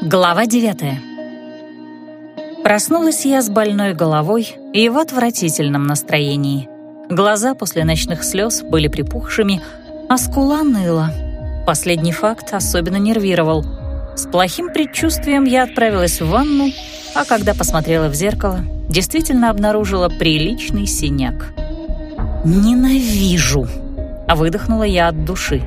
Глава девятая. Проснулась я с больной головой и в отвратительном настроении. Глаза после ночных слез были припухшими, а скула ныла. Последний факт особенно нервировал. С плохим предчувствием я отправилась в ванну, а когда посмотрела в зеркало, действительно обнаружила приличный синяк. «Ненавижу!» — выдохнула я от души.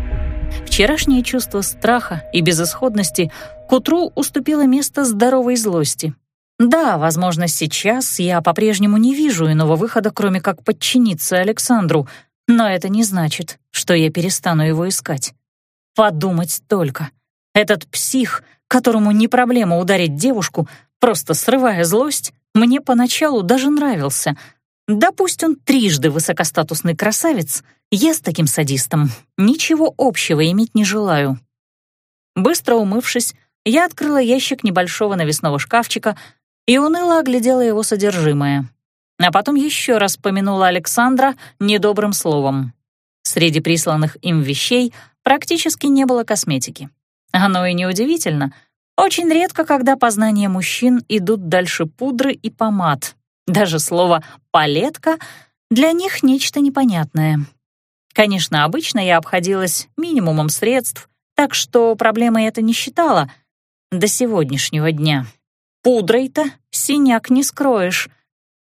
Вчерашнее чувство страха и безысходности к утру уступило место здоровой злости. Да, возможно, сейчас я по-прежнему не вижу иного выхода, кроме как подчиниться Александру, но это не значит, что я перестану его искать. Подумать только. Этот псих, которому не проблема ударить девушку, просто срывая злость, мне поначалу даже нравился. Да пусть он трижды высокостатусный красавец — я с таким садистом ничего общего иметь не желаю. Быстро умывшись, я открыла ящик небольшого навесного шкафчика и уныло оглядела его содержимое. А потом еще раз помянула Александра недобрым словом. Среди присланных им вещей практически не было косметики. Оно и неудивительно. Очень редко, когда познания мужчин идут дальше пудры и помад. Даже слово «палетка» для них нечто непонятное. Конечно, обычно я обходилась минимумом средств, так что проблемой это не считала до сегодняшнего дня. Пудрой-то синяк не скроешь.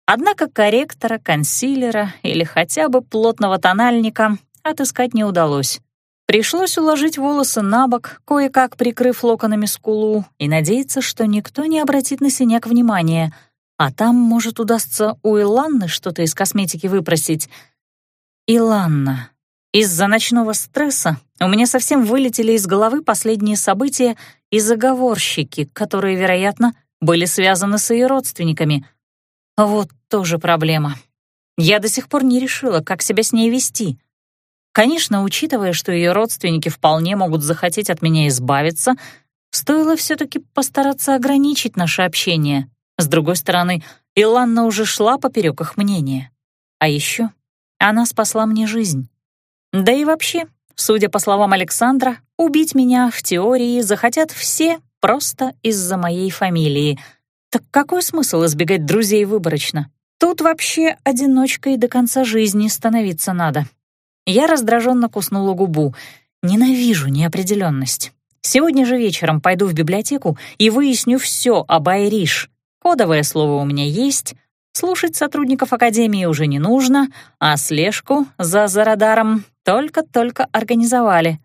Однако корректора, консилера или хотя бы плотного тональника отыскать не удалось. Пришлось уложить волосы на бок, кое-как прикрыв локонами скулу, и надеяться, что никто не обратит на синяк внимания. А там, может, удастся у Иланны что-то из косметики выпросить — Иланна. Из-за ночного стресса у меня совсем вылетели из головы последние события и заговорщики, которые, вероятно, были связаны с ее родственниками. Вот тоже проблема. Я до сих пор не решила, как себя с ней вести. Конечно, учитывая, что ее родственники вполне могут захотеть от меня избавиться, стоило все-таки постараться ограничить наше общение. С другой стороны, Иланна уже шла поперек их мнения. А еще она спасла мне жизнь. Да и вообще, судя по словам Александра, убить меня в теории захотят все просто из-за моей фамилии. Так какой смысл избегать друзей выборочно? Тут вообще одиночкой до конца жизни становиться надо. Я раздраженно куснула губу. Ненавижу неопределенность. Сегодня же вечером пойду в библиотеку и выясню все об Айриш. Кодовое слово у меня есть — Слушать сотрудников Академии уже не нужно, а слежку за Зарадаром только-только организовали.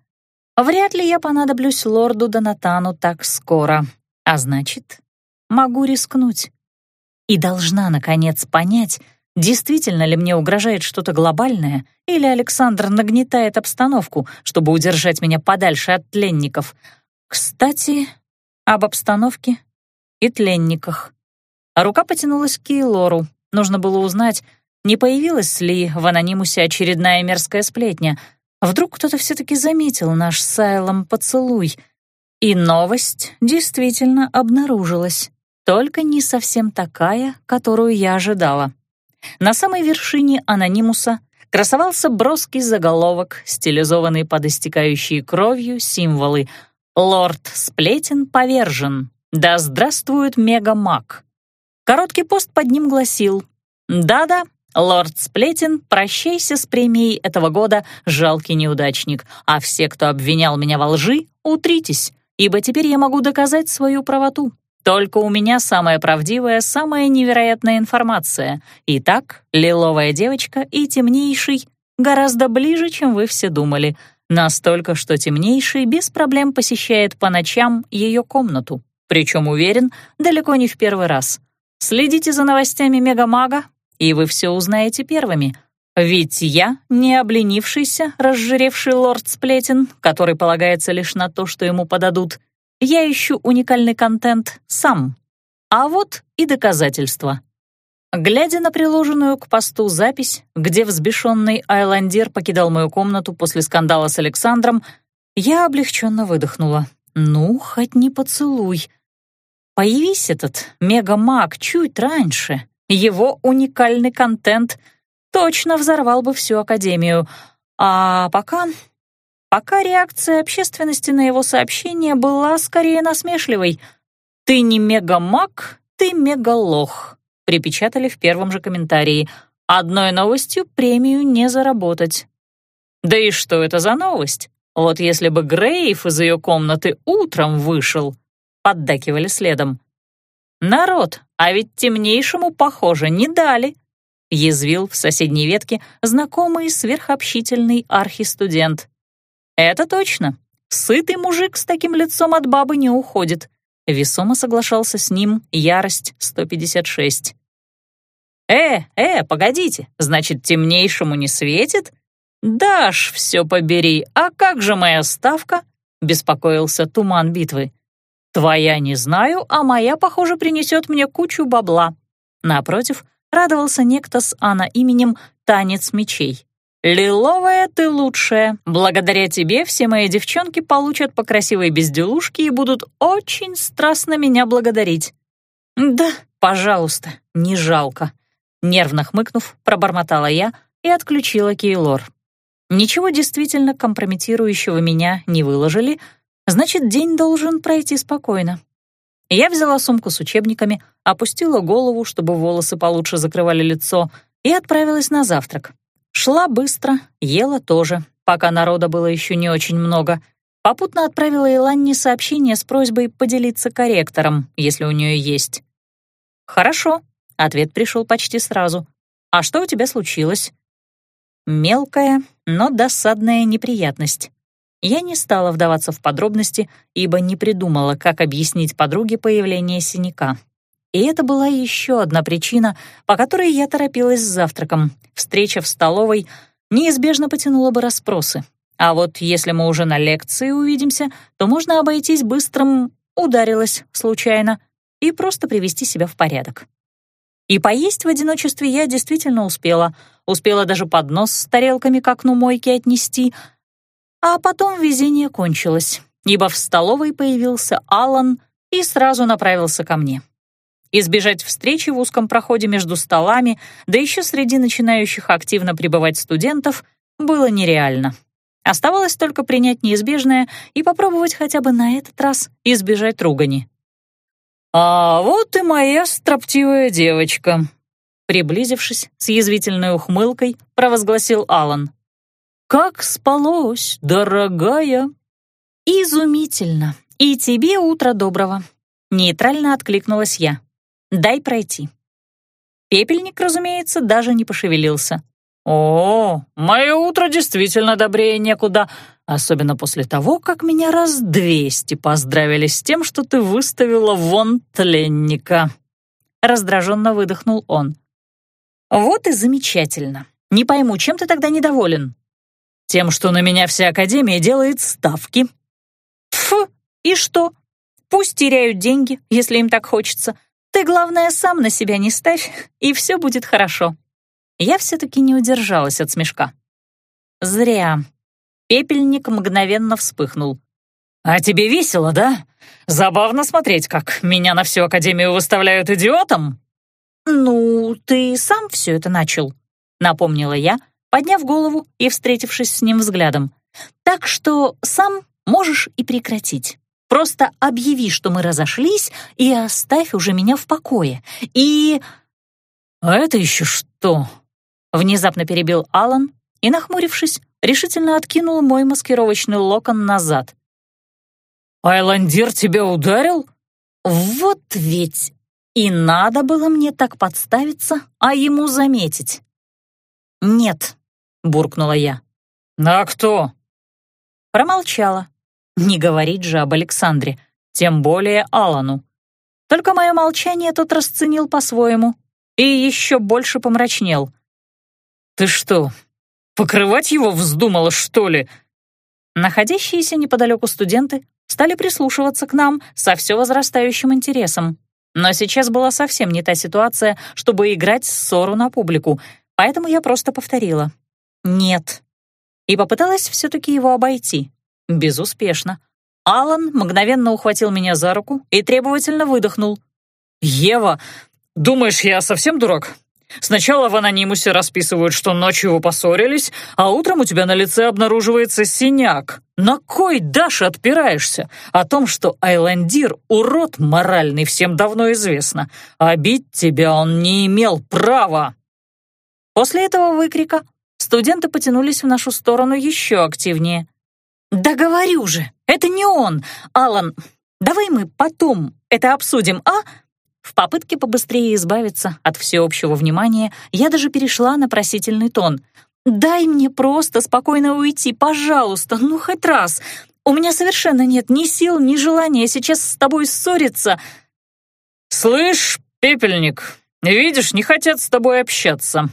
Вряд ли я понадоблюсь лорду Донатану так скоро, а значит, могу рискнуть. И должна, наконец, понять, действительно ли мне угрожает что-то глобальное, или Александр нагнетает обстановку, чтобы удержать меня подальше от тленников. Кстати, об обстановке и тленниках. А рука потянулась к Кейлору. Нужно было узнать, не появилась ли в анонимусе очередная мерзкая сплетня. Вдруг кто-то все-таки заметил наш с Сайлом поцелуй. И новость действительно обнаружилась, только не совсем такая, которую я ожидала. На самой вершине анонимуса красовался броский заголовок, стилизованный под истекающие кровью символы «Лорд Сплетен повержен. Да здравствует мегамаг!» Короткий пост под ним гласил «Да-да, лорд Сплетен, прощайся с премией этого года, жалкий неудачник, а все, кто обвинял меня во лжи, утритесь, ибо теперь я могу доказать свою правоту. Только у меня самая правдивая, самая невероятная информация. Итак, лиловая девочка и темнейший гораздо ближе, чем вы все думали. Настолько, что темнейший без проблем посещает по ночам ее комнату. Причем, уверен, далеко не в первый раз. Следите за новостями Мегамага, и вы все узнаете первыми. Ведь я не обленившийся, разжиревший лорд Сплетен, который полагается лишь на то, что ему подадут. Я ищу уникальный контент сам. А вот и доказательства. Глядя на приложенную к посту запись, где взбешенный Айландер покидал мою комнату после скандала с Александром, я облегченно выдохнула. «Ну, хоть не поцелуй», Появись этот мега-маг чуть раньше, его уникальный контент точно взорвал бы всю Академию. А пока... Пока реакция общественности на его сообщение была скорее насмешливой. «Ты не мегамаг, ты мегалох», — припечатали в первом же комментарии. «Одной новостью премию не заработать». Да и что это за новость? Вот если бы Грейв из ее комнаты утром вышел, поддакивали следом. Народ, а ведь темнейшему, похоже, не дали. Язвил в соседней ветке знакомый сверхобщительный архистудент. Это точно. Сытый мужик с таким лицом от бабы не уходит. Весомо соглашался с ним ярость 156. «Э, э, погодите, значит, темнейшему не светит?» «Даш, все побери, а как же моя ставка?» — беспокоился туман битвы. «Твоя не знаю, а моя, похоже, принесет мне кучу бабла». Напротив, радовался некто с Анна именем «Танец мечей». «Лиловая ты лучшая. Благодаря тебе все мои девчонки получат по красивой безделушке и будут очень страстно меня благодарить». «Да, пожалуйста, не жалко», — нервно хмыкнув, пробормотала я и отключила Кейлор. Ничего действительно компрометирующего меня не выложили, значит, день должен пройти спокойно. Я взяла сумку с учебниками, опустила голову, чтобы волосы получше закрывали лицо, и отправилась на завтрак. Шла быстро, ела тоже, пока народа было еще не очень много. Попутно отправила Иланне сообщение с просьбой поделиться корректором, если у нее есть. «Хорошо», — ответ пришел почти сразу. «А что у тебя случилось?» Мелкая, но досадная неприятность. Я не стала вдаваться в подробности, ибо не придумала, как объяснить подруге появление синяка. И это была еще одна причина, по которой я торопилась с завтраком. Встреча в столовой неизбежно потянула бы расспросы. А вот если мы уже на лекции увидимся, то можно обойтись быстрым «ударилась случайно» и просто привести себя в порядок. И поесть в одиночестве я действительно успела. Успела даже поднос с тарелками к окну мойки отнести. А потом везение кончилось, ибо в столовой появился Алан и сразу направился ко мне. Избежать встречи в узком проходе между столами, да еще среди начинающих активно пребывать студентов, было нереально. Оставалось только принять неизбежное и попробовать хотя бы на этот раз избежать ругани. «А вот и моя строптивая девочка», — приблизившись с язвительной ухмылкой, провозгласил Алан. «Как спалось, дорогая?» «Изумительно. И тебе утро доброго», — нейтрально откликнулась я. «Дай пройти». Пепельник, разумеется, даже не пошевелился. «О, мое утро действительно добрее некуда. Особенно после того, как меня раз двести поздравили с тем, что ты выставила вон тленника. Раздраженно выдохнул он. Вот и замечательно. Не пойму, чем ты тогда недоволен? Тем, что на меня вся Академия делает ставки. Фу, и что? Пусть теряют деньги, если им так хочется. Ты, главное, сам на себя не ставь, и все будет хорошо. Я все-таки не удержалась от смешка. Зря. Пепельник мгновенно вспыхнул. «А тебе весело, да? Забавно смотреть, как меня на всю Академию выставляют идиотом?» «Ну, ты сам все это начал», — напомнила я, подняв голову и встретившись с ним взглядом. «Так что сам можешь и прекратить. Просто объяви, что мы разошлись, и оставь уже меня в покое. И...» «А это еще что?» — внезапно перебил Алан и, нахмурившись, решительно откинул мой маскировочный локон назад. «Айландир тебя ударил?» «Вот ведь и надо было мне так подставиться, а ему заметить». «Нет», — буркнула я. «А кто?» Промолчала. Не говорить же об Александре, тем более Алану. Только мое молчание тот расценил по-своему и еще больше помрачнел. «Ты что, Покрывать его вздумала, что ли?» Находящиеся неподалеку студенты стали прислушиваться к нам со все возрастающим интересом. Но сейчас была совсем не та ситуация, чтобы играть ссору на публику, поэтому я просто повторила «нет» и попыталась все-таки его обойти. Безуспешно. Алан мгновенно ухватил меня за руку и требовательно выдохнул. «Ева, думаешь, я совсем дурак? Сначала в анонимусе расписывают, что ночью вы поссорились, а утром у тебя на лице обнаруживается синяк. На кой, Даша, отпираешься? О том, что Айландир — урод моральный, всем давно известно. А бить тебя он не имел права. После этого выкрика студенты потянулись в нашу сторону еще активнее. «Да говорю же, это не он! Алан, давай мы потом это обсудим, а?» В попытке побыстрее избавиться от всеобщего внимания я даже перешла на просительный тон. «Дай мне просто спокойно уйти, пожалуйста, ну хоть раз. У меня совершенно нет ни сил, ни желания сейчас с тобой ссориться». «Слышь, пепельник, видишь, не хотят с тобой общаться».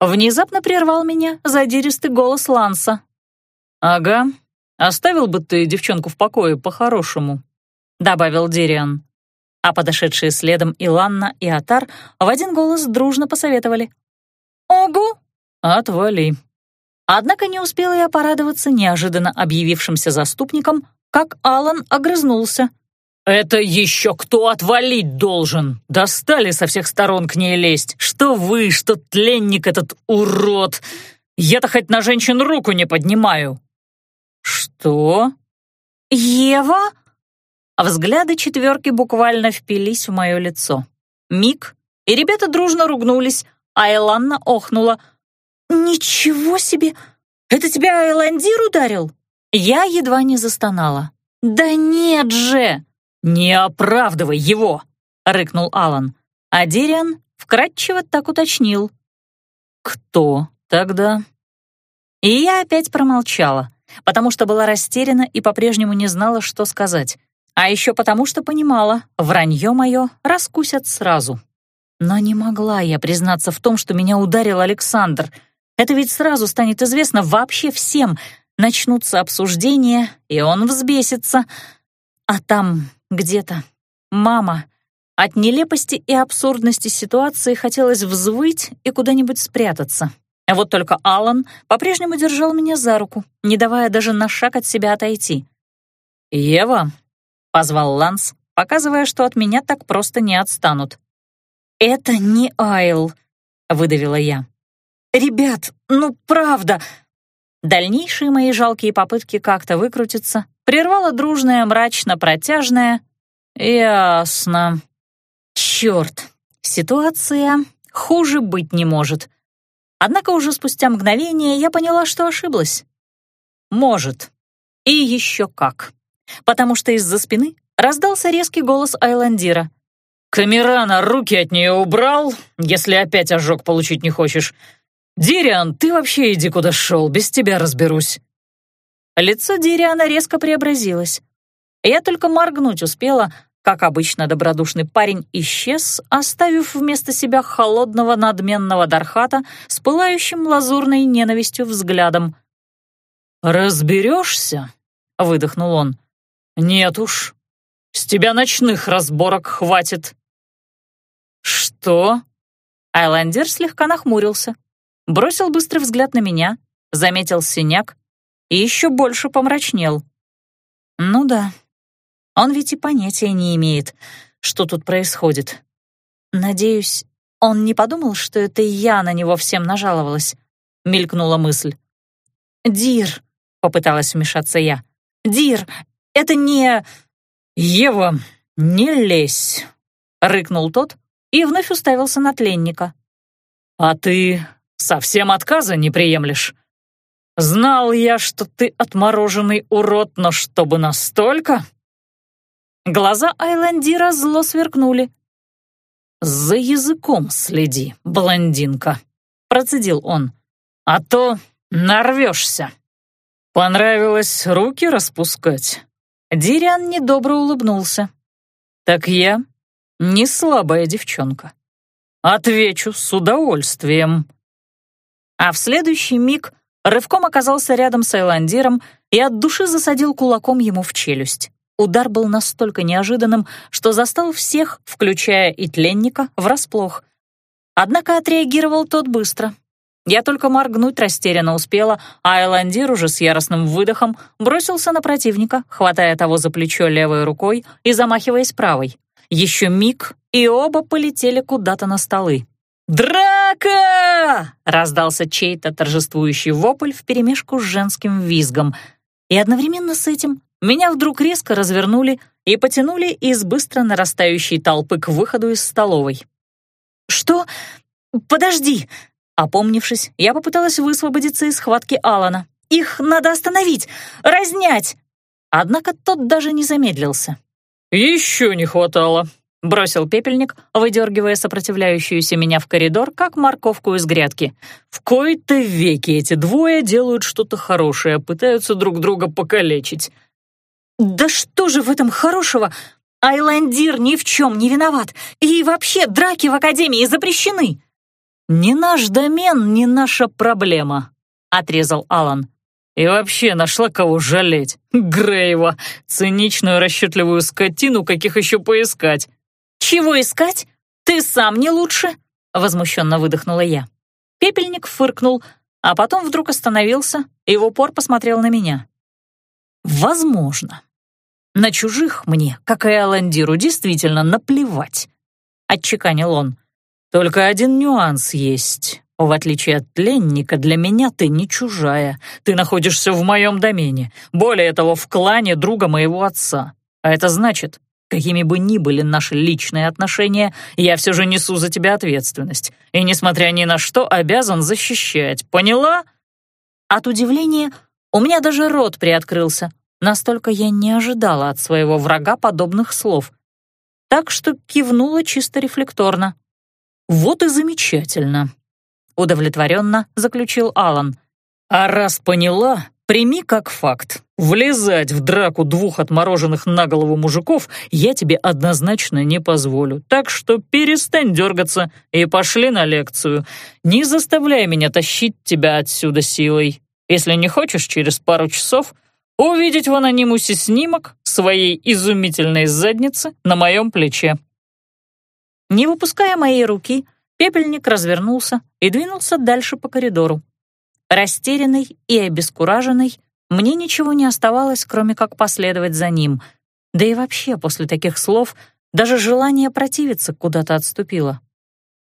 Внезапно прервал меня задиристый голос Ланса. «Ага, оставил бы ты девчонку в покое по-хорошему», — добавил Дириан а подошедшие следом Иланна и Атар в один голос дружно посоветовали. «Ого! Отвали!» Однако не успела я порадоваться неожиданно объявившимся заступником, как Алан огрызнулся. «Это еще кто отвалить должен? Достали со всех сторон к ней лезть. Что вы, что тленник этот урод! Я-то хоть на женщин руку не поднимаю!» «Что?» «Ева?» а взгляды четверки буквально впились в мое лицо. Миг, и ребята дружно ругнулись, а Эланна охнула. «Ничего себе! Это тебя Айландир ударил?» Я едва не застонала. «Да нет же!» «Не оправдывай его!» — рыкнул Алан. А Дириан вкратчиво так уточнил. «Кто тогда?» И я опять промолчала, потому что была растеряна и по-прежнему не знала, что сказать. А еще потому, что понимала, вранье мое раскусят сразу. Но не могла я признаться в том, что меня ударил Александр. Это ведь сразу станет известно вообще всем. Начнутся обсуждения, и он взбесится. А там где-то мама. От нелепости и абсурдности ситуации хотелось взвыть и куда-нибудь спрятаться. А вот только Алан по-прежнему держал меня за руку, не давая даже на шаг от себя отойти. «Ева, позвал Ланс, показывая, что от меня так просто не отстанут. «Это не Айл», — выдавила я. «Ребят, ну правда!» Дальнейшие мои жалкие попытки как-то выкрутиться прервала дружная, мрачно-протяжная «Ясно». Черт, ситуация хуже быть не может. Однако уже спустя мгновение я поняла, что ошиблась. Может. И еще как потому что из-за спины раздался резкий голос Айландира. «Камерана, руки от нее убрал, если опять ожог получить не хочешь. Дириан, ты вообще иди куда шел, без тебя разберусь». Лицо Дириана резко преобразилось. Я только моргнуть успела, как обычно добродушный парень исчез, оставив вместо себя холодного надменного Дархата с пылающим лазурной ненавистью взглядом. «Разберешься?» — выдохнул он. «Нет уж, с тебя ночных разборок хватит». «Что?» Айландер слегка нахмурился, бросил быстрый взгляд на меня, заметил синяк и еще больше помрачнел. «Ну да, он ведь и понятия не имеет, что тут происходит. Надеюсь, он не подумал, что это я на него всем нажаловалась?» — мелькнула мысль. «Дир», — попыталась вмешаться я, — «Дир, это не...» «Ева, не лезь!» — рыкнул тот и вновь уставился на тленника. «А ты совсем отказа не приемлешь? Знал я, что ты отмороженный урод, но чтобы настолько...» Глаза Айландира зло сверкнули. «За языком следи, блондинка», — процедил он, — «а то нарвешься. Понравилось руки распускать?» Дириан недобро улыбнулся. «Так я не слабая девчонка. Отвечу с удовольствием». А в следующий миг рывком оказался рядом с Айландиром и от души засадил кулаком ему в челюсть. Удар был настолько неожиданным, что застал всех, включая и тленника, врасплох. Однако отреагировал тот быстро, я только моргнуть растерянно успела, а Эландир уже с яростным выдохом бросился на противника, хватая того за плечо левой рукой и замахиваясь правой. Еще миг, и оба полетели куда-то на столы. «Драка!» «Драка!» — раздался чей-то торжествующий вопль вперемешку с женским визгом. И одновременно с этим меня вдруг резко развернули и потянули из быстро нарастающей толпы к выходу из столовой. «Что? Подожди!» Опомнившись, я попыталась высвободиться из схватки Алана. «Их надо остановить! Разнять!» Однако тот даже не замедлился. «Еще не хватало», — бросил пепельник, выдергивая сопротивляющуюся меня в коридор, как морковку из грядки. «В кои-то веки эти двое делают что-то хорошее, пытаются друг друга покалечить». «Да что же в этом хорошего? Айландир ни в чем не виноват, и вообще драки в Академии запрещены!» «Не наш домен, не наша проблема», — отрезал Алан. И вообще нашла кого жалеть. Грейва, циничную расчетливую скотину, каких еще поискать. «Чего искать? Ты сам не лучше?» — возмущенно выдохнула я. Пепельник фыркнул, а потом вдруг остановился и в упор посмотрел на меня. «Возможно. На чужих мне, как и Аландиру, действительно наплевать», — отчеканил он. «Только один нюанс есть. В отличие от пленника, для меня ты не чужая. Ты находишься в моем домене. Более того, в клане друга моего отца. А это значит, какими бы ни были наши личные отношения, я все же несу за тебя ответственность. И, несмотря ни на что, обязан защищать. Поняла?» От удивления у меня даже рот приоткрылся. Настолько я не ожидала от своего врага подобных слов. Так что кивнула чисто рефлекторно. «Вот и замечательно», удовлетворенно заключил Алан. «А раз поняла, прими как факт. Влезать в драку двух отмороженных на голову мужиков я тебе однозначно не позволю, так что перестань дергаться и пошли на лекцию. Не заставляй меня тащить тебя отсюда силой. Если не хочешь через пару часов увидеть в анонимусе снимок своей изумительной задницы на моем плече». Не выпуская моей руки, Пепельник развернулся и двинулся дальше по коридору. Растерянный и обескураженный, мне ничего не оставалось, кроме как последовать за ним. Да и вообще, после таких слов, даже желание противиться куда-то отступило.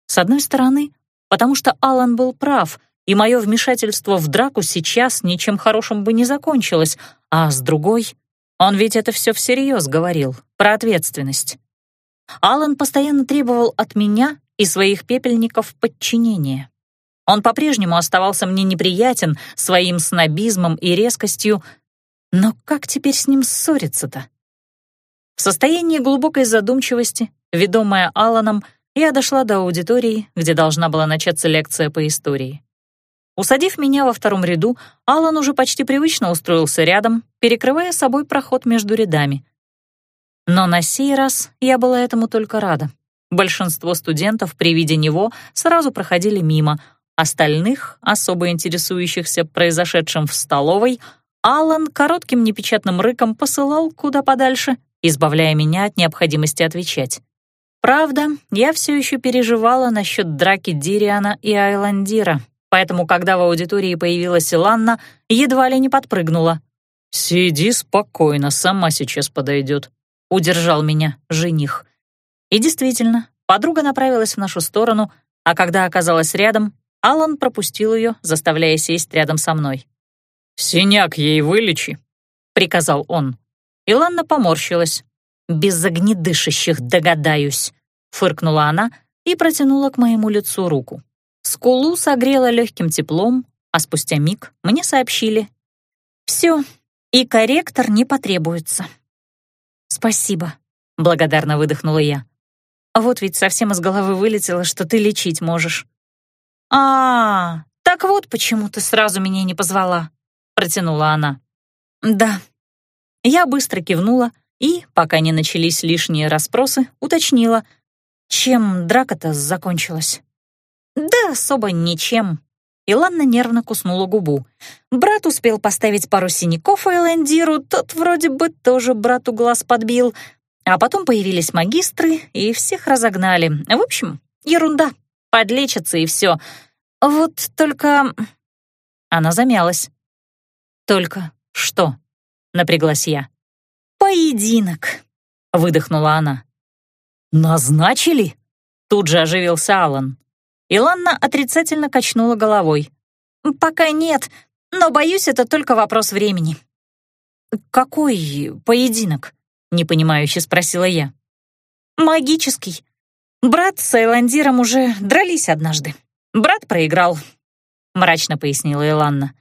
С одной стороны, потому что Алан был прав, и мое вмешательство в драку сейчас ничем хорошим бы не закончилось, а с другой, он ведь это все всерьез говорил, про ответственность. Алан постоянно требовал от меня и своих пепельников подчинения. Он по-прежнему оставался мне неприятен своим снобизмом и резкостью, но как теперь с ним ссориться-то? В состоянии глубокой задумчивости, ведомая Аланом, я дошла до аудитории, где должна была начаться лекция по истории. Усадив меня во втором ряду, Алан уже почти привычно устроился рядом, перекрывая собой проход между рядами. Но на сей раз я была этому только рада. Большинство студентов при виде него сразу проходили мимо. Остальных, особо интересующихся произошедшим в столовой, Алан коротким непечатным рыком посылал куда подальше, избавляя меня от необходимости отвечать. Правда, я все еще переживала насчет драки Дириана и Айландира, поэтому, когда в аудитории появилась Иланна, едва ли не подпрыгнула. «Сиди спокойно, сама сейчас подойдет», — удержал меня жених. И действительно, подруга направилась в нашу сторону, а когда оказалась рядом, Алан пропустил ее, заставляя сесть рядом со мной. «Синяк ей вылечи», — приказал он. Иланна поморщилась. «Без огнедышащих догадаюсь», — фыркнула она и протянула к моему лицу руку. Скулу согрела легким теплом, а спустя миг мне сообщили. «Все, и корректор не потребуется». «Спасибо», — благодарно выдохнула я. А вот ведь совсем из головы вылетело, что ты лечить можешь. А, так вот почему ты сразу меня не позвала, протянула она. Да. Я быстро кивнула и, пока не начались лишние расспросы, уточнила, чем драка-то закончилась. Да особо ничем. Иланна нервно куснула губу. Брат успел поставить пару синяков Элендиру, тот вроде бы тоже брату глаз подбил, а потом появились магистры и всех разогнали. В общем, ерунда. Подлечатся и все. Вот только... Она замялась. «Только что?» — напряглась я. «Поединок», — выдохнула она. «Назначили?» — тут же оживился Алан. Иланна отрицательно качнула головой. «Пока нет, но, боюсь, это только вопрос времени». «Какой поединок?» — непонимающе спросила я. «Магический. Брат с Айландиром уже дрались однажды. Брат проиграл», — мрачно пояснила Иланна.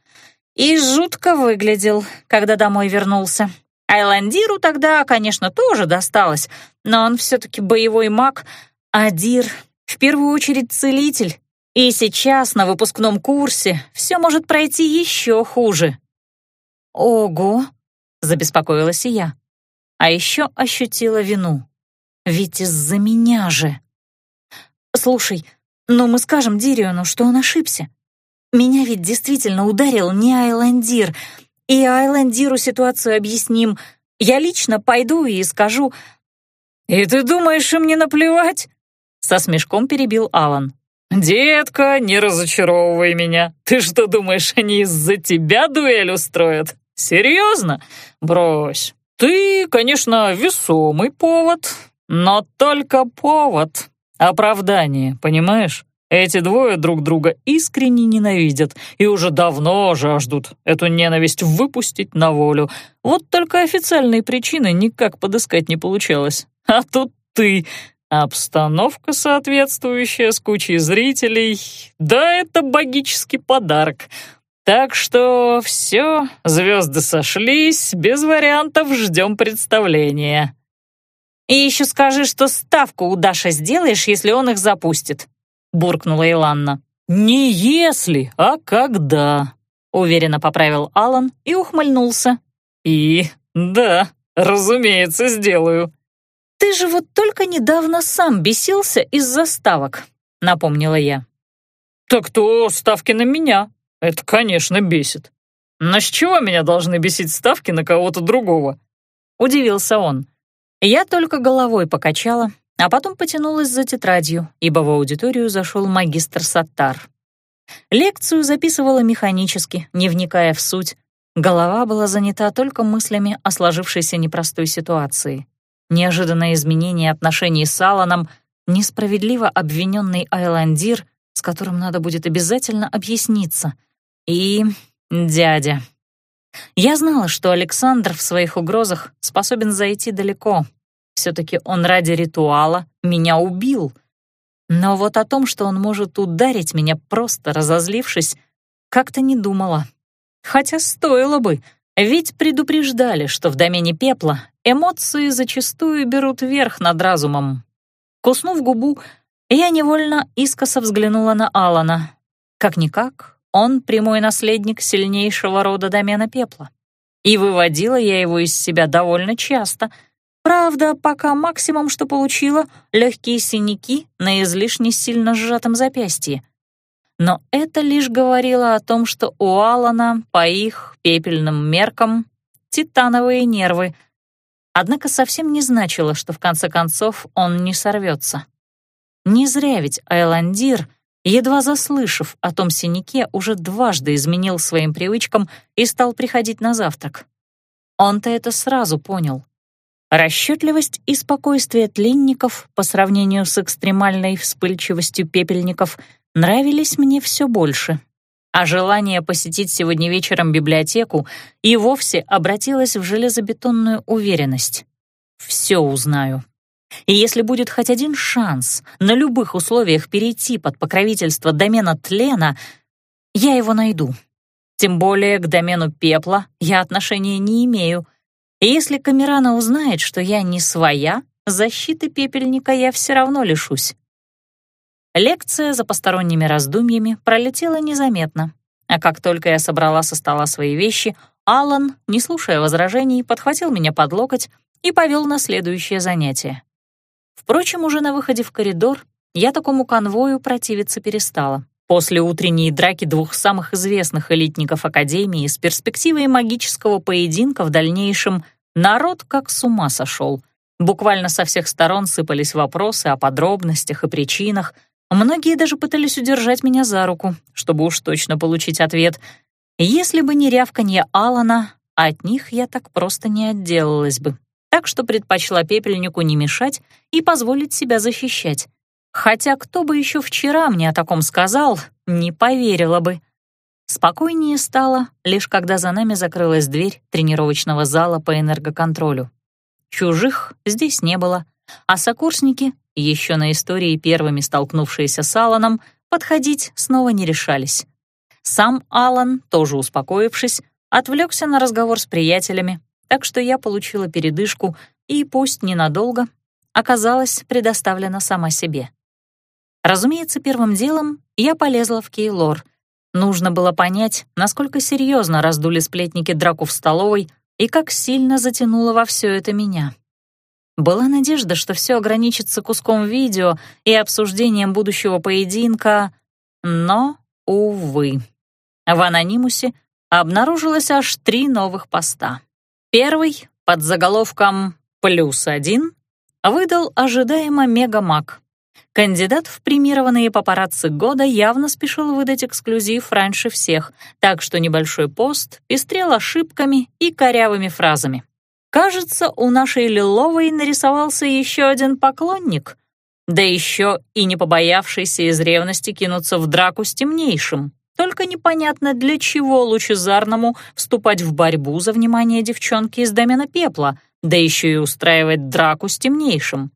«И жутко выглядел, когда домой вернулся. Айландиру тогда, конечно, тоже досталось, но он все-таки боевой маг, а Дир в первую очередь целитель. И сейчас на выпускном курсе все может пройти еще хуже». «Ого!» — забеспокоилась и я. А еще ощутила вину. Ведь из-за меня же. «Слушай, ну мы скажем Дириону, что он ошибся. Меня ведь действительно ударил не Айландир, и Айландиру ситуацию объясним. Я лично пойду и скажу...» «И ты думаешь, им не наплевать?» Со смешком перебил Алан. «Детка, не разочаровывай меня. Ты что думаешь, они из-за тебя дуэль устроят? Серьезно? Брось. Ты, конечно, весомый повод, но только повод. Оправдание, понимаешь? Эти двое друг друга искренне ненавидят и уже давно жаждут эту ненависть выпустить на волю. Вот только официальной причины никак подыскать не получалось. А тут ты. Обстановка соответствующая, с кучей зрителей. Да, это богический подарок. Так что все, звезды сошлись, без вариантов ждем представления. «И еще скажи, что ставку у Даша сделаешь, если он их запустит», — буркнула Иланна. «Не если, а когда», — уверенно поправил Алан и ухмыльнулся. «И да, разумеется, сделаю». «Ты же вот только недавно сам бесился из-за ставок», — напомнила я. «Так то ставки на меня. Это, конечно, бесит. Но с чего меня должны бесить ставки на кого-то другого?» Удивился он. Я только головой покачала, а потом потянулась за тетрадью, ибо в аудиторию зашел магистр Саттар. Лекцию записывала механически, не вникая в суть. Голова была занята только мыслями о сложившейся непростой ситуации. Неожиданное изменение отношений с Аланом, несправедливо обвиненный Айландир, с которым надо будет обязательно объясниться, и дядя. Я знала, что Александр в своих угрозах способен зайти далеко. Все-таки он ради ритуала меня убил. Но вот о том, что он может ударить меня, просто разозлившись, как-то не думала. Хотя стоило бы, ведь предупреждали, что в домене пепла эмоции зачастую берут верх над разумом. Куснув губу, я невольно искоса взглянула на Алана. Как-никак, он прямой наследник сильнейшего рода домена пепла. И выводила я его из себя довольно часто. Правда, пока максимум, что получила, легкие синяки на излишне сильно сжатом запястье. Но это лишь говорило о том, что у Алана, по их пепельным меркам, титановые нервы. Однако совсем не значило, что в конце концов он не сорвется. Не зря ведь Айландир — едва заслышав о том синяке, уже дважды изменил своим привычкам и стал приходить на завтрак. Он-то это сразу понял. Расчетливость и спокойствие тленников по сравнению с экстремальной вспыльчивостью пепельников нравились мне все больше. А желание посетить сегодня вечером библиотеку и вовсе обратилось в железобетонную уверенность. Все узнаю. И если будет хоть один шанс на любых условиях перейти под покровительство домена тлена, я его найду. Тем более к домену пепла я отношения не имею. И если Камерана узнает, что я не своя, защиты пепельника я все равно лишусь. Лекция за посторонними раздумьями пролетела незаметно. А как только я собрала со стола свои вещи, Алан, не слушая возражений, подхватил меня под локоть и повел на следующее занятие. Впрочем, уже на выходе в коридор я такому конвою противиться перестала. После утренней драки двух самых известных элитников Академии с перспективой магического поединка в дальнейшем народ как с ума сошел. Буквально со всех сторон сыпались вопросы о подробностях и причинах. Многие даже пытались удержать меня за руку, чтобы уж точно получить ответ. Если бы не рявканье Алана, от них я так просто не отделалась бы так что предпочла пепельнику не мешать и позволить себя защищать. Хотя кто бы еще вчера мне о таком сказал, не поверила бы. Спокойнее стало, лишь когда за нами закрылась дверь тренировочного зала по энергоконтролю. Чужих здесь не было, а сокурсники, еще на истории первыми столкнувшиеся с Алланом, подходить снова не решались. Сам Аллан, тоже успокоившись, отвлекся на разговор с приятелями, так что я получила передышку и, пусть ненадолго, оказалась предоставлена сама себе. Разумеется, первым делом я полезла в Кейлор. Нужно было понять, насколько серьезно раздули сплетники драку в столовой и как сильно затянуло во все это меня. Была надежда, что все ограничится куском видео и обсуждением будущего поединка, но, увы. В анонимусе обнаружилось аж три новых поста. Первый, под заголовком «Плюс один», выдал ожидаемо Мегамаг. Кандидат в премированные папарацци года явно спешил выдать эксклюзив раньше всех, так что небольшой пост пестрел ошибками и корявыми фразами. Кажется, у нашей Лиловой нарисовался еще один поклонник, да еще и не побоявшийся из ревности кинуться в драку с темнейшим. Только непонятно, для чего лучезарному вступать в борьбу за внимание девчонки из домена пепла, да еще и устраивать драку с темнейшим.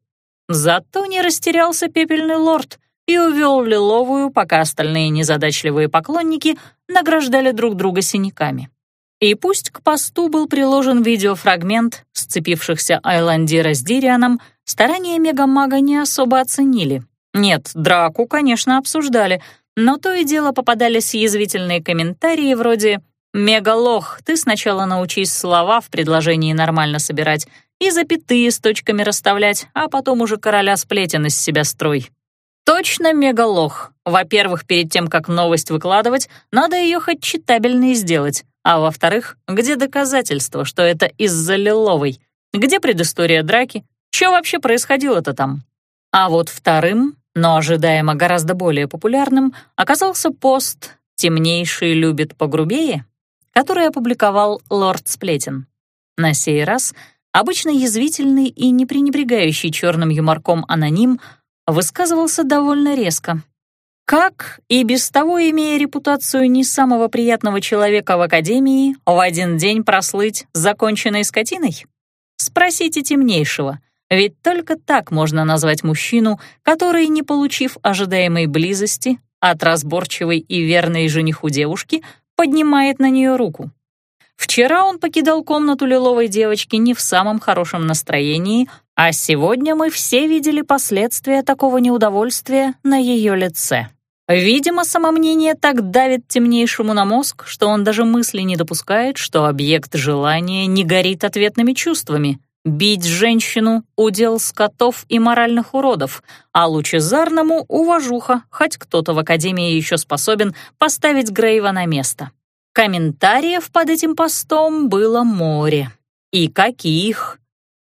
Зато не растерялся пепельный лорд и увел лиловую, пока остальные незадачливые поклонники награждали друг друга синяками. И пусть к посту был приложен видеофрагмент сцепившихся Айландира с Дирианом, старания Мегамага не особо оценили. Нет, драку, конечно, обсуждали, но то и дело попадались язвительные комментарии вроде «Мегалох, ты сначала научись слова в предложении нормально собирать и запятые с точками расставлять, а потом уже короля сплетен из себя строй». Точно мегалох. Во-первых, перед тем, как новость выкладывать, надо ее хоть читабельной сделать. А во-вторых, где доказательства, что это из-за Лиловой? Где предыстория драки? Что вообще происходило-то там? А вот вторым, но ожидаемо гораздо более популярным, оказался пост «Темнейший любит погрубее», который опубликовал лорд Сплетен. На сей раз обычно язвительный и не пренебрегающий черным юморком аноним высказывался довольно резко, как и без того, имея репутацию не самого приятного человека в Академии, в один день прослыть законченной скотиной? Спросите темнейшего, ведь только так можно назвать мужчину, который, не получив ожидаемой близости от разборчивой и верной жениху девушки, поднимает на нее руку. Вчера он покидал комнату лиловой девочки не в самом хорошем настроении, а сегодня мы все видели последствия такого неудовольствия на ее лице. Видимо, самомнение так давит темнейшему на мозг, что он даже мысли не допускает, что объект желания не горит ответными чувствами. Бить женщину — удел скотов и моральных уродов, а лучезарному — уважуха, хоть кто-то в Академии еще способен поставить Грейва на место. Комментариев под этим постом было море. И каких!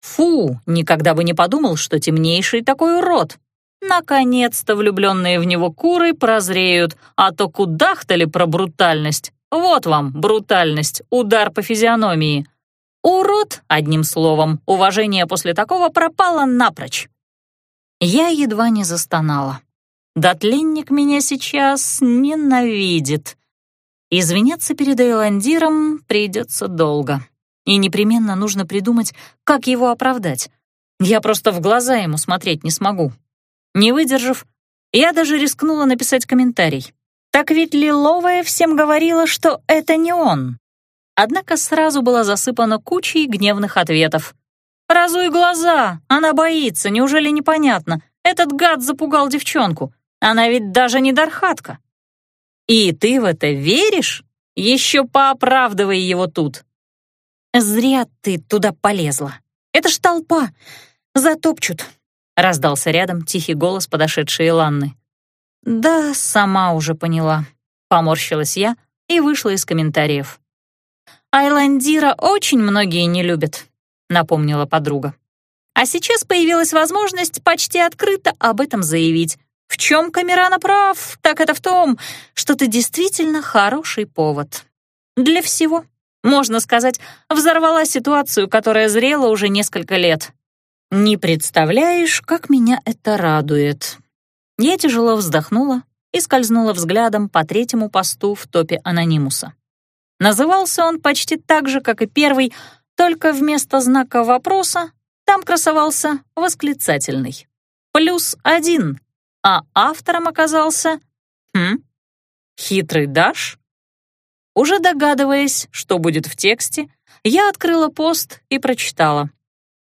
Фу, никогда бы не подумал, что темнейший такой урод. Наконец-то влюбленные в него куры прозреют, а то кудахтали про брутальность. Вот вам брутальность, удар по физиономии. Урод, одним словом, уважение после такого пропало напрочь. Я едва не застонала. Дотленник меня сейчас ненавидит. Извиняться перед Эйландиром придется долго. И непременно нужно придумать, как его оправдать. Я просто в глаза ему смотреть не смогу. Не выдержав, я даже рискнула написать комментарий. Так ведь Лиловая всем говорила, что это не он. Однако сразу была засыпана кучей гневных ответов. «Разуй глаза! Она боится, неужели непонятно? Этот гад запугал девчонку. Она ведь даже не дархатка». «И ты в это веришь? Еще пооправдывай его тут». «Зря ты туда полезла. Это ж толпа. Затопчут, — раздался рядом тихий голос подошедшей Ланны. «Да, сама уже поняла», — поморщилась я и вышла из комментариев. «Айландира очень многие не любят», — напомнила подруга. «А сейчас появилась возможность почти открыто об этом заявить. В чем Камерана прав, так это в том, что ты действительно хороший повод. Для всего. Можно сказать, взорвала ситуацию, которая зрела уже несколько лет. «Не представляешь, как меня это радует». Я тяжело вздохнула и скользнула взглядом по третьему посту в топе анонимуса. Назывался он почти так же, как и первый, только вместо знака вопроса там красовался восклицательный. Плюс один, а автором оказался... Хм? Хитрый Даш? Уже догадываясь, что будет в тексте, я открыла пост и прочитала.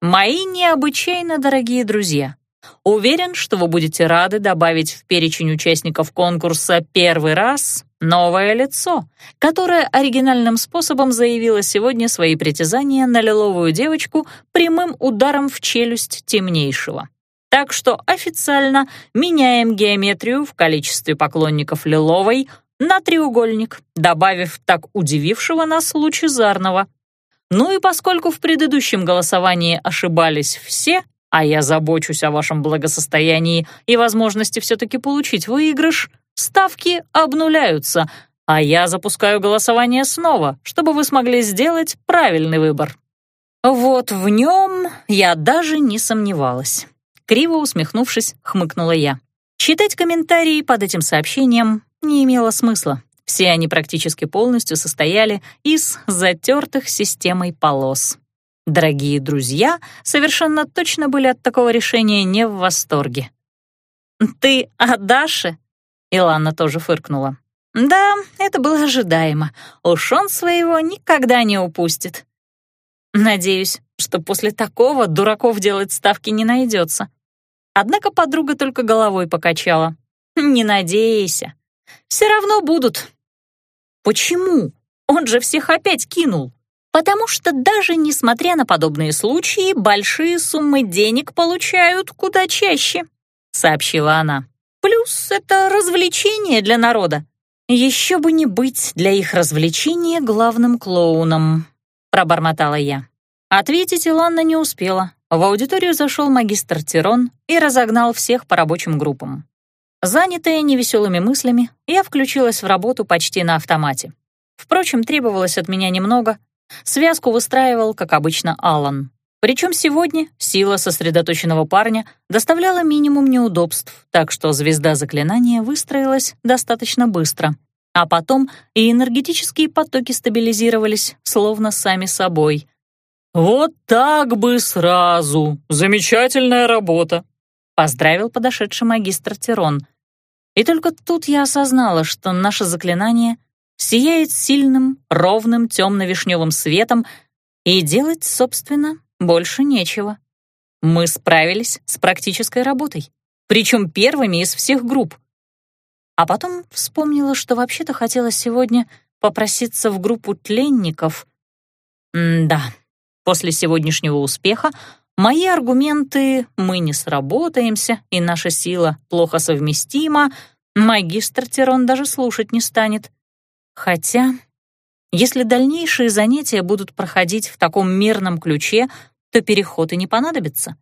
«Мои необычайно дорогие друзья, уверен, что вы будете рады добавить в перечень участников конкурса первый раз новое лицо, которое оригинальным способом заявило сегодня свои притязания на лиловую девочку прямым ударом в челюсть темнейшего. Так что официально меняем геометрию в количестве поклонников лиловой на треугольник, добавив так удивившего нас лучезарного. Ну и поскольку в предыдущем голосовании ошибались все, а я забочусь о вашем благосостоянии и возможности все-таки получить выигрыш, ставки обнуляются, а я запускаю голосование снова, чтобы вы смогли сделать правильный выбор. Вот в нем я даже не сомневалась. Криво усмехнувшись, хмыкнула я. Читать комментарии под этим сообщением не имело смысла. Все они практически полностью состояли из затертых системой полос. Дорогие друзья совершенно точно были от такого решения не в восторге. «Ты о Даше?» — Илана тоже фыркнула. «Да, это было ожидаемо. Уж он своего никогда не упустит. Надеюсь, что после такого дураков делать ставки не найдется». Однако подруга только головой покачала. «Не надейся. Все равно будут. Почему? Он же всех опять кинул. Потому что даже несмотря на подобные случаи, большие суммы денег получают куда чаще, сообщила она. Плюс это развлечение для народа. Еще бы не быть для их развлечения главным клоуном, пробормотала я. Ответить Иланна не успела. В аудиторию зашел магистр Тирон и разогнал всех по рабочим группам. Занятая невеселыми мыслями, я включилась в работу почти на автомате. Впрочем, требовалось от меня немного. Связку выстраивал, как обычно, Алан. Причем сегодня сила сосредоточенного парня доставляла минимум неудобств, так что звезда заклинания выстроилась достаточно быстро. А потом и энергетические потоки стабилизировались, словно сами собой. «Вот так бы сразу! Замечательная работа!» — поздравил подошедший магистр Тирон. И только тут я осознала, что наше заклинание сияет сильным, ровным темно-вишневым светом, и делать, собственно, больше нечего. Мы справились с практической работой, причем первыми из всех групп. А потом вспомнила, что вообще-то хотела сегодня попроситься в группу тленников. М да, после сегодняшнего успеха Мои аргументы «мы не сработаемся» и «наша сила плохо совместима» магистр Тирон даже слушать не станет. Хотя, если дальнейшие занятия будут проходить в таком мирном ключе, то переход и не понадобится.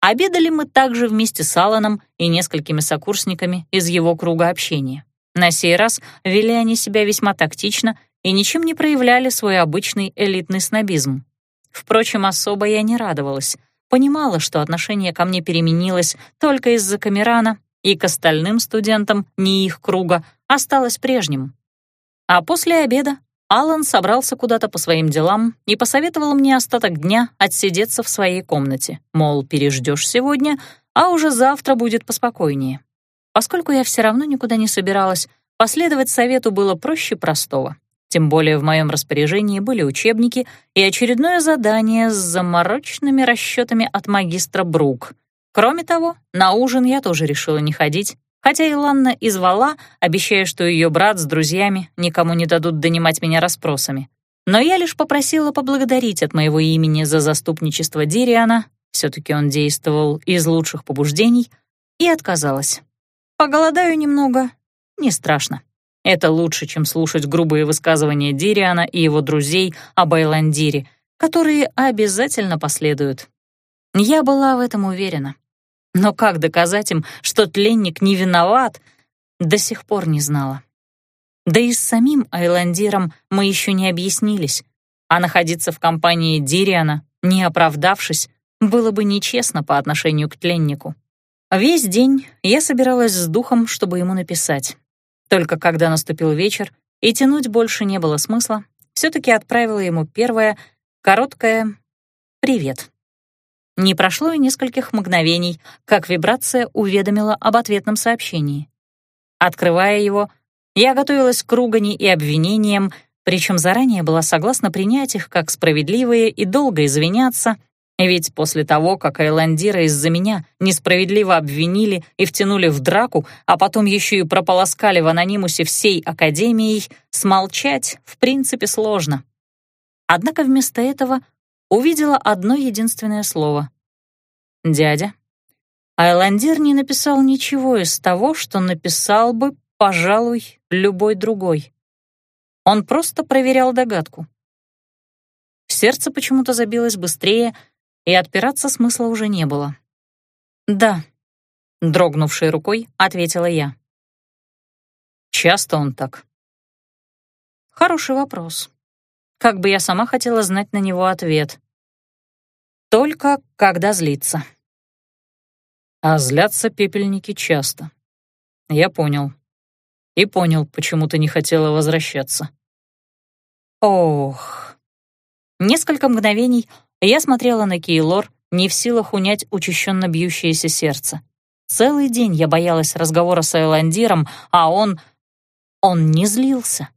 Обедали мы также вместе с Алланом и несколькими сокурсниками из его круга общения. На сей раз вели они себя весьма тактично и ничем не проявляли свой обычный элитный снобизм. Впрочем, особо я не радовалась. Понимала, что отношение ко мне переменилось только из-за Камерана, и к остальным студентам, не их круга, осталось прежним. А после обеда Алан собрался куда-то по своим делам и посоветовал мне остаток дня отсидеться в своей комнате, мол, переждешь сегодня, а уже завтра будет поспокойнее. Поскольку я все равно никуда не собиралась, последовать совету было проще простого. Тем более в моем распоряжении были учебники и очередное задание с заморочными расчетами от магистра Брук. Кроме того, на ужин я тоже решила не ходить, хотя Иланна и звала, обещая, что ее брат с друзьями никому не дадут донимать меня расспросами. Но я лишь попросила поблагодарить от моего имени за заступничество Дириана, все-таки он действовал из лучших побуждений, и отказалась. Поголодаю немного, не страшно. Это лучше, чем слушать грубые высказывания Дириана и его друзей об Айландире, которые обязательно последуют. Я была в этом уверена. Но как доказать им, что тленник не виноват, до сих пор не знала. Да и с самим Айландиром мы еще не объяснились, а находиться в компании Дириана, не оправдавшись, было бы нечестно по отношению к тленнику. Весь день я собиралась с духом, чтобы ему написать. Только когда наступил вечер, и тянуть больше не было смысла, все таки отправила ему первое, короткое «Привет». Не прошло и нескольких мгновений, как вибрация уведомила об ответном сообщении. Открывая его, я готовилась к ругани и обвинениям, причем заранее была согласна принять их как справедливые и долго извиняться, ведь после того, как Айландира из-за меня несправедливо обвинили и втянули в драку, а потом еще и прополоскали в анонимусе всей Академией, смолчать в принципе сложно. Однако вместо этого увидела одно единственное слово. «Дядя». Айландир не написал ничего из того, что написал бы, пожалуй, любой другой. Он просто проверял догадку. Сердце почему-то забилось быстрее, и отпираться смысла уже не было. «Да», — дрогнувшей рукой ответила я. «Часто он так?» «Хороший вопрос. Как бы я сама хотела знать на него ответ. Только когда злится». «А злятся пепельники часто. Я понял. И понял, почему ты не хотела возвращаться». «Ох». Несколько мгновений я смотрела на Кейлор, не в силах унять учащенно бьющееся сердце. Целый день я боялась разговора с Айландиром, а он... он не злился.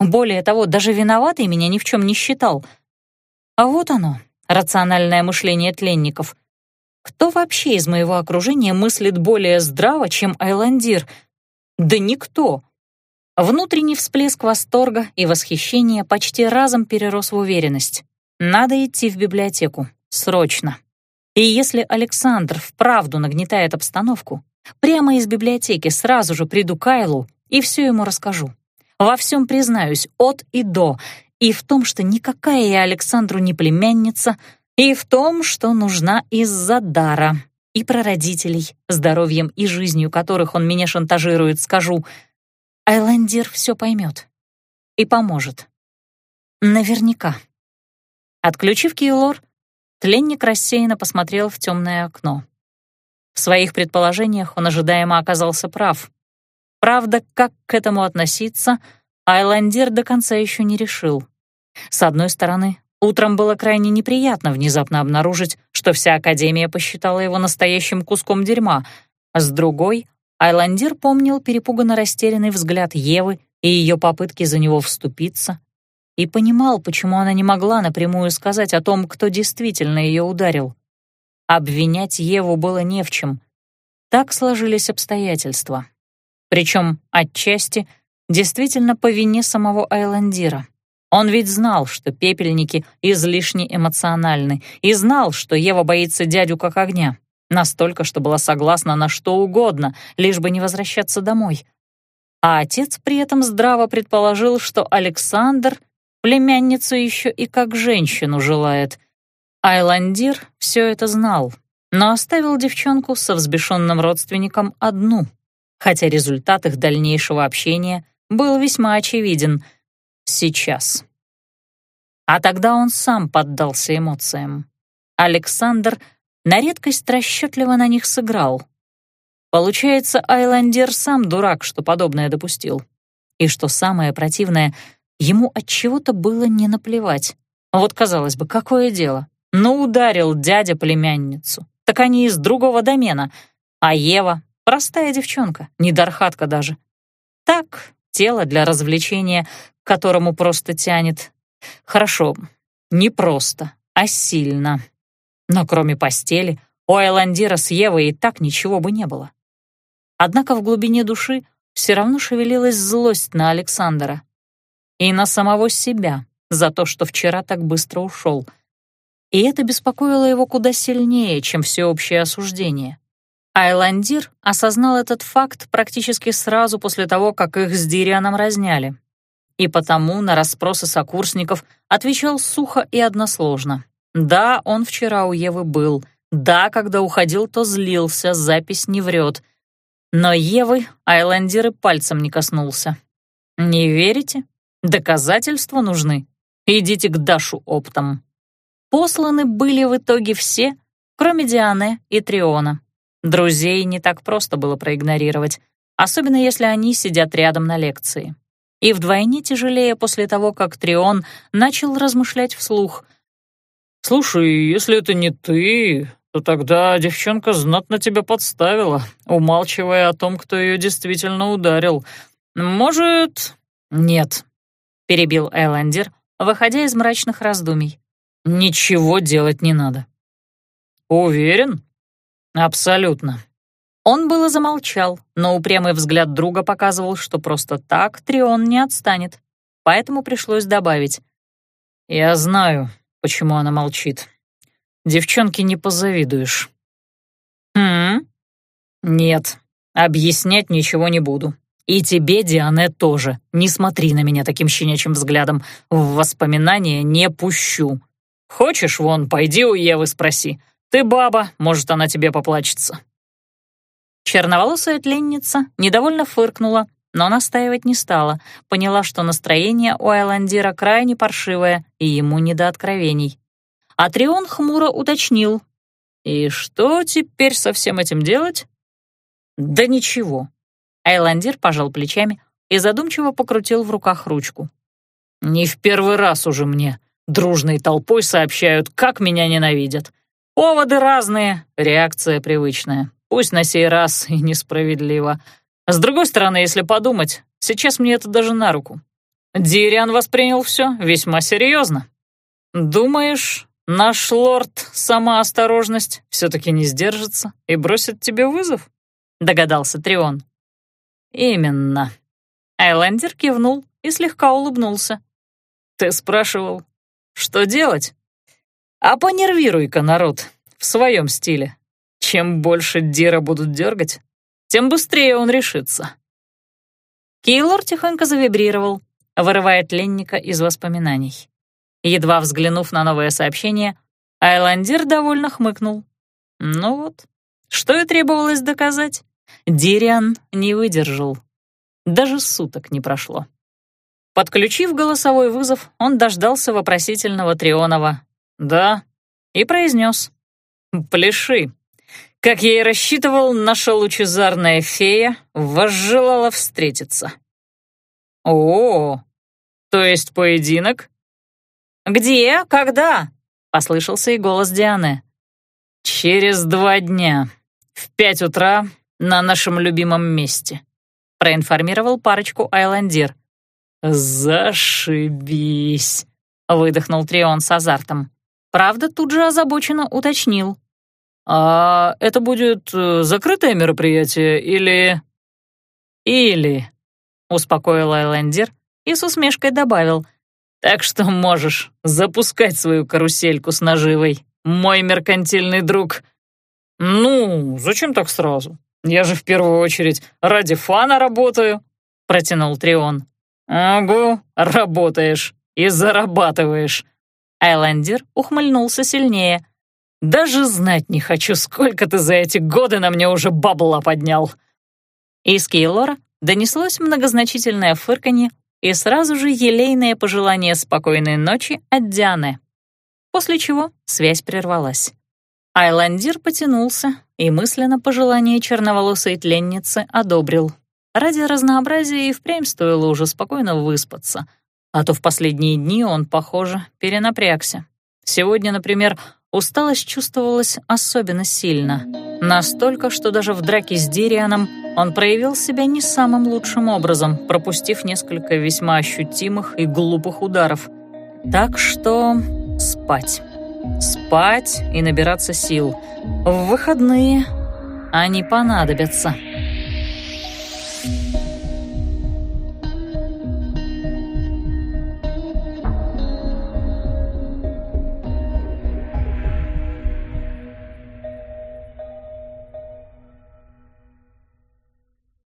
Более того, даже виноватый меня ни в чем не считал. А вот оно, рациональное мышление тленников. Кто вообще из моего окружения мыслит более здраво, чем Айландир? Да никто. Внутренний всплеск восторга и восхищения почти разом перерос в уверенность. Надо идти в библиотеку. Срочно. И если Александр вправду нагнетает обстановку, прямо из библиотеки сразу же приду к Айлу и все ему расскажу. Во всем признаюсь от и до, и в том, что никакая я Александру не племянница, и в том, что нужна из-за дара, и про родителей, здоровьем и жизнью которых он меня шантажирует, скажу. Айландир все поймет и поможет. Наверняка. Отключив Киелор, тленник рассеянно посмотрел в темное окно. В своих предположениях он ожидаемо оказался прав. Правда, как к этому относиться, Айландер до конца еще не решил. С одной стороны, утром было крайне неприятно внезапно обнаружить, что вся Академия посчитала его настоящим куском дерьма, с другой — Айландир помнил перепуганно растерянный взгляд Евы и ее попытки за него вступиться, и понимал, почему она не могла напрямую сказать о том, кто действительно ее ударил. Обвинять Еву было не в чем. Так сложились обстоятельства. Причем отчасти действительно по вине самого Айландира. Он ведь знал, что пепельники излишне эмоциональны, и знал, что Ева боится дядю как огня. Настолько, что была согласна на что угодно, лишь бы не возвращаться домой. А отец при этом здраво предположил, что Александр Племянницу еще и как женщину желает. Айландир все это знал, но оставил девчонку со взбешенным родственником одну, хотя результат их дальнейшего общения был весьма очевиден сейчас. А тогда он сам поддался эмоциям. Александр на редкость расчетливо на них сыграл. Получается, Айландер сам дурак, что подобное допустил. И что самое противное, Ему от чего-то было не наплевать. Вот, казалось бы, какое дело? Ну, ударил дядя племянницу. Так они из другого домена. А Ева — простая девчонка, не дархатка даже. Так, тело для развлечения, к которому просто тянет. Хорошо, не просто, а сильно. Но кроме постели, у Айландира с Евой и так ничего бы не было. Однако в глубине души все равно шевелилась злость на Александра и на самого себя за то, что вчера так быстро ушел. И это беспокоило его куда сильнее, чем всеобщее осуждение. Айландир осознал этот факт практически сразу после того, как их с Дирианом разняли. И потому на расспросы сокурсников отвечал сухо и односложно. Да, он вчера у Евы был. Да, когда уходил, то злился, запись не врет. Но Евы Айландир и пальцем не коснулся. Не верите? Доказательства нужны. Идите к Дашу оптом. Посланы были в итоге все, кроме Дианы и Триона. Друзей не так просто было проигнорировать, особенно если они сидят рядом на лекции. И вдвойне тяжелее после того, как Трион начал размышлять вслух. «Слушай, если это не ты, то тогда девчонка знатно тебя подставила, умалчивая о том, кто ее действительно ударил. Может...» «Нет», — перебил Эйлендер, выходя из мрачных раздумий. «Ничего делать не надо». «Уверен?» «Абсолютно». Он было замолчал, но упрямый взгляд друга показывал, что просто так Трион не отстанет. Поэтому пришлось добавить. «Я знаю, почему она молчит. Девчонке не позавидуешь». «Хм?» «Нет, объяснять ничего не буду. И тебе, Диане, тоже. Не смотри на меня таким щенячьим взглядом. В воспоминания не пущу. Хочешь, вон, пойди у Евы спроси. «Ты баба, может, она тебе поплачется». Черноволосая тленница недовольно фыркнула, но настаивать не стала, поняла, что настроение у Айландира крайне паршивое, и ему не до откровений. А Трион хмуро уточнил. «И что теперь со всем этим делать?» «Да ничего». Айландир пожал плечами и задумчиво покрутил в руках ручку. «Не в первый раз уже мне дружной толпой сообщают, как меня ненавидят. Поводы разные, реакция привычная. Пусть на сей раз и несправедливо. С другой стороны, если подумать, сейчас мне это даже на руку. Дириан воспринял все весьма серьезно. Думаешь, наш лорд сама осторожность все-таки не сдержится и бросит тебе вызов? Догадался Трион. Именно. Айлендер кивнул и слегка улыбнулся. Ты спрашивал, что делать? А понервируй-ка, народ, в своем стиле. Чем больше Дира будут дергать, тем быстрее он решится. Кейлор тихонько завибрировал, вырывая тленника из воспоминаний. Едва взглянув на новое сообщение, Айландир довольно хмыкнул. Ну вот, что и требовалось доказать. Дириан не выдержал. Даже суток не прошло. Подключив голосовой вызов, он дождался вопросительного Трионова «Да», и произнес. «Пляши». Как я и рассчитывал, наша лучезарная фея возжелала встретиться. «О, то есть поединок?» «Где? Когда?» — послышался и голос Дианы. «Через два дня, в пять утра, на нашем любимом месте», — проинформировал парочку Айландир. «Зашибись», — выдохнул Трион с азартом. Правда, тут же озабоченно уточнил. «А это будет э, закрытое мероприятие или...» «Или...» — успокоил Айлендер и с усмешкой добавил. «Так что можешь запускать свою карусельку с наживой, мой меркантильный друг». «Ну, зачем так сразу? Я же в первую очередь ради фана работаю», — протянул Трион. «Ого, работаешь и зарабатываешь. Айлендер ухмыльнулся сильнее. «Даже знать не хочу, сколько ты за эти годы на мне уже бабла поднял!» Из Кейлора донеслось многозначительное фырканье и сразу же елейное пожелание спокойной ночи от Дианы. После чего связь прервалась. Айландир потянулся и мысленно пожелание черноволосой тленницы одобрил. Ради разнообразия и впрямь стоило уже спокойно выспаться — а то в последние дни он, похоже, перенапрягся. Сегодня, например, усталость чувствовалась особенно сильно. Настолько, что даже в драке с Дирианом он проявил себя не самым лучшим образом, пропустив несколько весьма ощутимых и глупых ударов. Так что спать. Спать и набираться сил. В выходные они понадобятся.